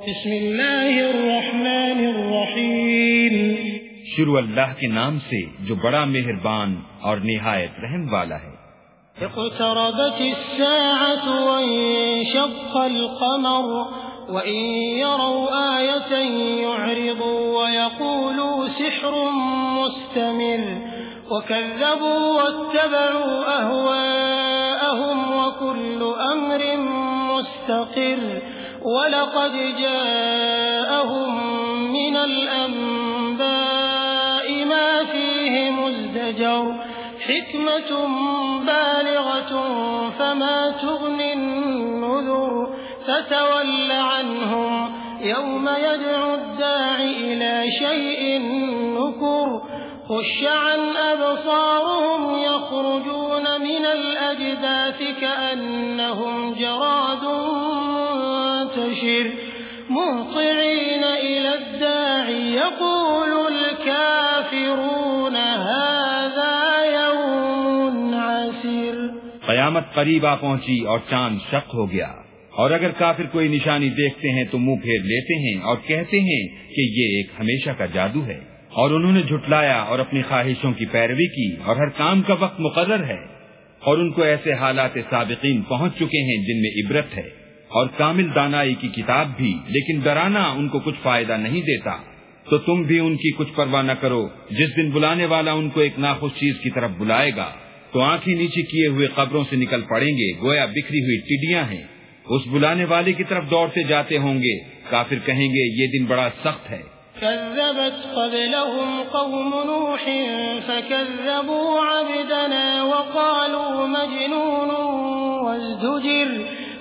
بسم اللہ الرحمن الرحیم۔ شروع اللہ کے نام سے جو بڑا مہربان اور نہایت رحم والا ہے۔ اقتربت الساعة وانشق القمر وإن يروا آية يعرضوا ويقولوا سحر مستمر وكذبوا واتبعوا أهواءهم وكل أمر مستقر ولقد جاءهم من الأنباء ما فيه مزدجر حكمة بالغة فما تغني النذر فتول عنهم يوم يدعو الداعي إلى شيء نكر خش عن أبصارهم يخرجون من الأجداث كأنهم منتشر مهطعين إلى الداعي يقول الكافرون هذا يوم عسير. قیامت قریب آ پہنچی اور چاند شق ہو گیا۔ اور اگر کافر کوئی نشانی دیکھتے ہیں تو منہ پھیر لیتے ہیں اور کہتے ہیں کہ یہ ایک ہمیشہ کا جادو ہے۔ اور انہوں نے جھٹلایا اور اپنی خواہشوں کی پیروی کی اور ہر کام کا وقت مقرر ہے۔ اور ان کو ایسے حالات سابقین پہنچ چکے ہیں جن میں عبرت ہے۔ اور کامل دانائی کی کتاب بھی، لیکن ڈرانا ان کو کچھ فائدہ نہیں دیتا۔ تو تم بھی ان کی کچھ پرواہ نہ کرو۔ جس دن بلانے والا ان کو ایک ناخوش چیز کی طرف بلائے گا، تو آنکھیں نیچے کیے ہوئے قبروں سے نکل پڑیں گے۔ گویا بکھری ہوئی ٹڈیاں ہیں۔ اس بلانے والے کی طرف دوڑتے جاتے ہوں گے۔ کافر کہیں گے، یہ دن بڑا سخت ہے۔ كذبت قبلهم قوم نوح فكذبوا عبدنا وقالوا مجنون وازدجر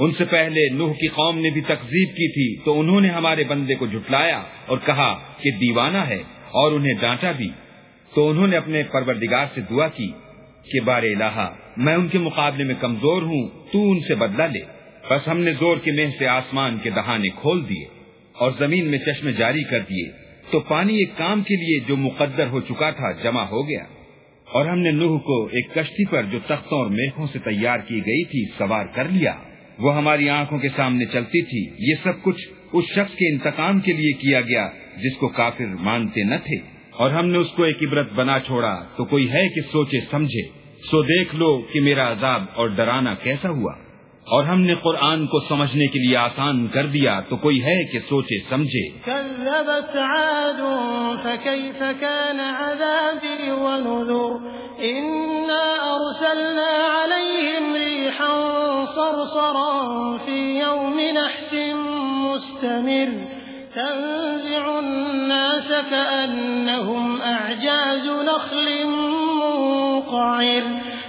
ان سے پہلے نوح کی قوم نے بھی تقزیب کی تھی، تو انہوں نے ہمارے بندے کو جھٹلایا اور کہا کہ دیوانہ ہے اور انہیں ڈانٹا بھی۔ تو انہوں نے اپنے پروردگار سے دعا کی کہ بار الہ میں ان کے مقابلے میں کمزور ہوں، تو ان سے بدلہ لے۔ بس ہم نے زور کے مہ سے آسمان کے دہانے کھول دیے اور زمین میں چشمے جاری کر دیے۔ تو پانی ایک کام کے لیے جو مقدر ہو چکا تھا جمع ہو گیا۔ اور ہم نے نوح کو ایک کشتی پر جو تختوں اور میخوں سے تیار کی گئی تھی، سوار کر لیا۔ وہ ہماری آنکھوں کے سامنے چلتی تھی۔ یہ سب کچھ اس شخص کے انتقام کے لیے کیا گیا جس کو کافر مانتے نہ تھے۔ اور ہم نے اس کو ایک عبرت بنا چھوڑا تو کوئی ہے کہ سوچے سمجھے۔ سو دیکھ لو کہ میرا عذاب اور ڈرانا کیسا ہوا۔ اور ہم نے قرآن کو سمجھنے کے لیے آسان کر دیا تو کوئی ہے کہ سوچے سمجھے۔ كذبت عاد فكيف كان عذابي ونذر؟ إنا أرسلنا صرصرا في يوم نحس مستمر تنزع الناس كأنهم أعجاز نخل منقعر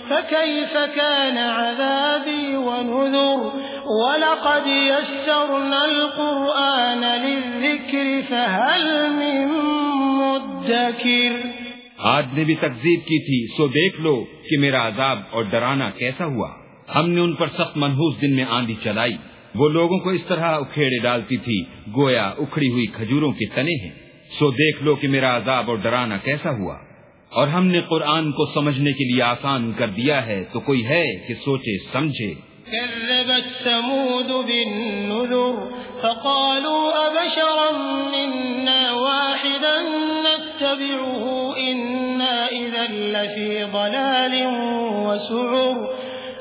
فكيف كان عذابي ونذر ولقد يسرنا القرآن للذكر فهل من مدكر آج نے بھی تقزیب کی تھی، سو دیکھ لو کہ میرا عذاب اور ڈرانا کیسا ہوا۔ ہم نے ان پر سخت منحوس دن میں آندھی چلائی۔ وہ لوگوں کو اس طرح اکھیڑے ڈالتی تھی، گویا اکھڑی ہوئی کھجوروں کے تنے ہیں۔ سو دیکھ لو کہ میرا عذاب اور ڈرانا کیسا ہوا۔ اور ہم نے قرآن کو سمجھنے کے لیے آسان کر دیا ہے، تو کوئی ہے کہ سوچے، سمجھے۔ كذبت ثمود بالنذر، فقالوا أبشرا منا واحدا نتبعه، إنا إذا لفي ضلال وسعر۔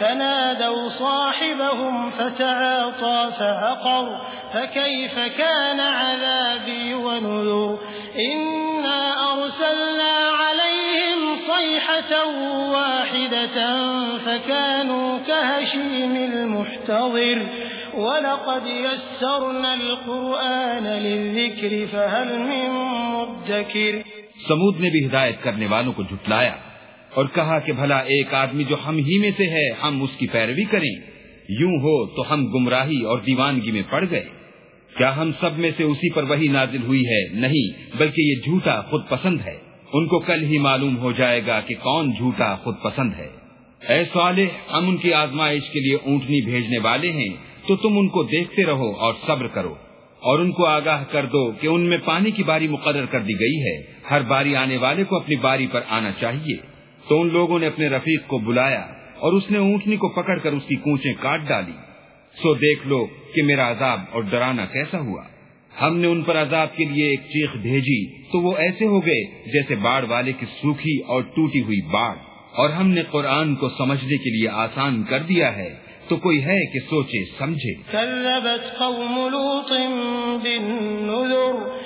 فنادوا صاحبهم فتعاطى فعقر فكيف كان عذابي ونذر إنا أرسلنا عليهم صيحة واحدة فكانوا كهشيم المحتضر ولقد يسرنا القرآن للذكر فهل من مدكر سمود نے بھی ہدایت کرنے والوں کو جھٹلایا۔ اور کہا کہ بھلا ایک آدمی جو ہم ہی میں سے ہے، ہم اس کی پیروی کریں۔ یوں ہو تو ہم گمراہی اور دیوانگی میں پڑ گئے۔ کیا ہم سب میں سے اسی پر وہی نازل ہوئی ہے؟ نہیں، بلکہ یہ جھوٹا خود پسند ہے۔ ان کو کل ہی معلوم ہو جائے گا کہ کون جھوٹا خود پسند ہے۔ اے صالح، ہم ان کی آزمائش کے لیے اونٹنی بھیجنے والے ہیں۔ تو تم ان کو دیکھتے رہو اور صبر کرو۔ اور ان کو آگاہ کر دو کہ ان میں پانی کی باری مقرر کر دی گئی ہے۔ ہر باری آنے والے کو اپنی باری پر آنا چاہیے۔ تو ان لوگوں نے اپنے رفیق کو بلایا اور اس نے اونٹنی کو پکڑ کر اس کی کوچیں کاٹ ڈالی۔ سو دیکھ لو کہ میرا عذاب اور ڈرانا کیسا ہوا۔ ہم نے ان پر عذاب کے لیے ایک چیخ بھیجی تو وہ ایسے ہو گئے جیسے باڑ والے کی سوکھی اور ٹوٹی ہوئی باڑ۔ اور ہم نے قرآن کو سمجھنے کے لیے آسان کر دیا ہے تو کوئی ہے کہ سوچے، سمجھے۔ قوم لوط بالنذر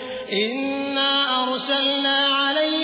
أرسلنا عليهم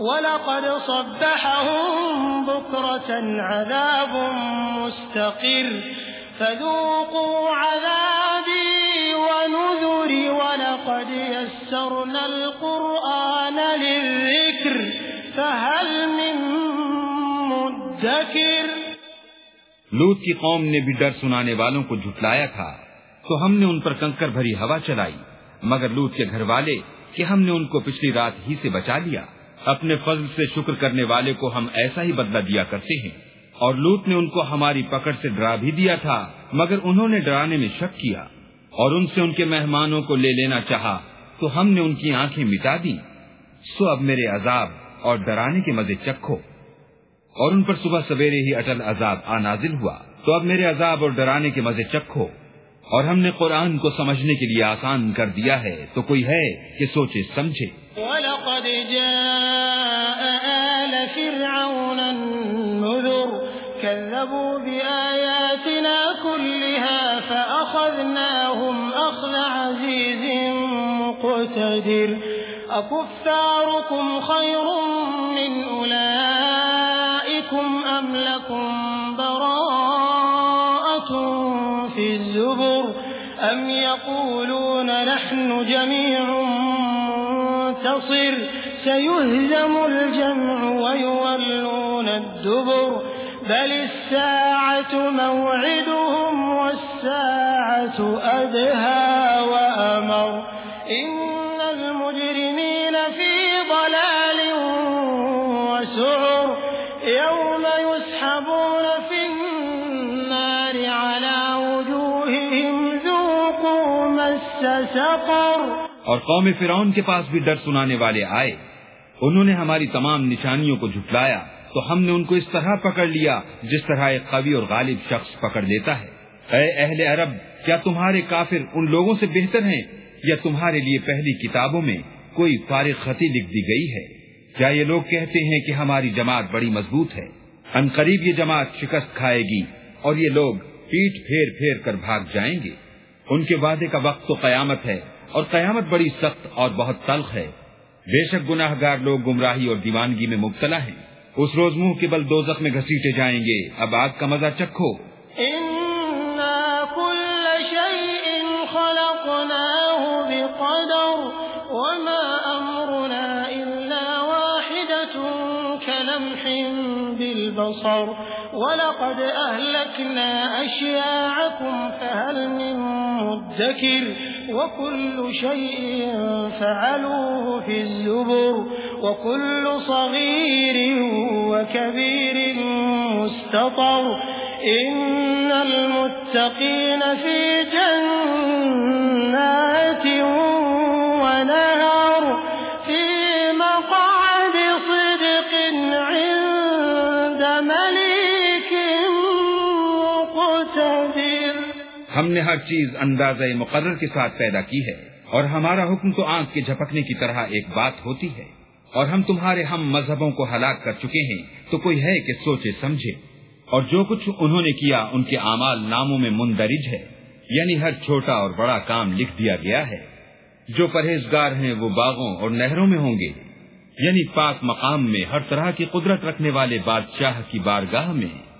ولقد صبحهم بكرة عذاب مستقر فذوقوا عذابي ونذر ولقد يسرنا القرآن للذكر فهل من مدكر لوت کی قوم نے بھی ڈر سنانے والوں کو جھٹلایا تھا تو ہم نے ان پر کنکر بھری ہوا چلائی مگر لوت کے گھر والے کہ ہم نے ان کو پچھلی رات ہی سے بچا لیا۔ اپنے فضل سے شکر کرنے والے کو ہم ایسا ہی بدلہ دیا کرتے ہیں۔ اور لوت نے ان کو ہماری پکڑ سے ڈرا بھی دیا تھا، مگر انہوں نے ڈرانے میں شک کیا۔ اور ان سے ان کے مہمانوں کو لے لینا چاہا، تو ہم نے ان کی آنکھیں مٹا دی سو اب میرے عذاب اور ڈرانے کے مزے چکھو۔ اور ان پر صبح سویرے ہی اٹل عذاب آ نازل ہوا۔ تو اب میرے عذاب اور ڈرانے کے مزے چکھو۔ اور ہم نے قرآن کو سمجھنے کے لیے آسان کر دیا ہے، تو کوئی ہے کہ سوچے، سمجھے۔ وَلَقَدْ جَاءَ آلَ فِرْعَوْنَ النُّذُرُ كَذَّبُوا بِآيَاتِنَا كُلِّهَا فَأَخَذْنَاهُمْ أَخْذَ عَزِيزٍ مُقْتَدِرٍ أَكُفَّارُكُمْ خَيْرٌ مِّنْ أُولَئِكُمْ أَمْ لَكُمْ أم يقولون نحن جميع منتصر سيهزم الجمع ويولون الدبر بل الساعة موعدهم والساعة أدهى وأمر إن سقر۔ اور قوم فرعون کے پاس بھی ڈر سنانے والے آئے۔ انہوں نے ہماری تمام نشانیوں کو جھٹلایا، تو ہم نے ان کو اس طرح پکڑ لیا، جس طرح ایک قوی اور غالب شخص پکڑ لیتا ہے۔ اے اہل عرب، کیا تمہارے کافر ان لوگوں سے بہتر ہیں؟ یا تمہارے لیے پہلی کتابوں میں کوئی فارغ خطی لکھ دی گئی ہے؟ کیا یہ لوگ کہتے ہیں کہ ہماری جماعت بڑی مضبوط ہے؟ ان قریب یہ جماعت شکست کھائے گی اور یہ لوگ پیٹ پھیر پھیر کر بھاگ جائیں گے۔ ان کے وعدے کا وقت تو قیامت ہے اور قیامت بڑی سخت اور بہت تلخ ہے۔ بے شک گناہ گار لوگ گمراہی اور دیوانگی میں مبتلا ہیں۔ اس روز منہ کے بل دو میں گھسیٹے جائیں گے۔ اب آگ کا مزہ چکھو۔ بالبصر ولقد أهلكنا أشياعكم فهل من مدكر وكل شيء فعلوه في الزبر وكل صغير وكبير مستطر. إن المتقين في جنات ہم نے ہر چیز اندازہ مقرر کے ساتھ پیدا کی ہے، اور ہمارا حکم تو آنکھ کے جھپکنے کی طرح ایک بات ہوتی ہے۔ اور ہم تمہارے ہم مذہبوں کو ہلاک کر چکے ہیں، تو کوئی ہے کہ سوچے سمجھے۔ اور جو کچھ انہوں نے کیا، ان کے اعمال ناموں میں مندرج ہے۔ یعنی ہر چھوٹا اور بڑا کام لکھ دیا گیا ہے۔ جو پرہیزگار ہیں وہ باغوں اور نہروں میں ہوں گے۔ یعنی پاک مقام میں ہر طرح کی قدرت رکھنے والے بادشاہ کی بارگاہ میں۔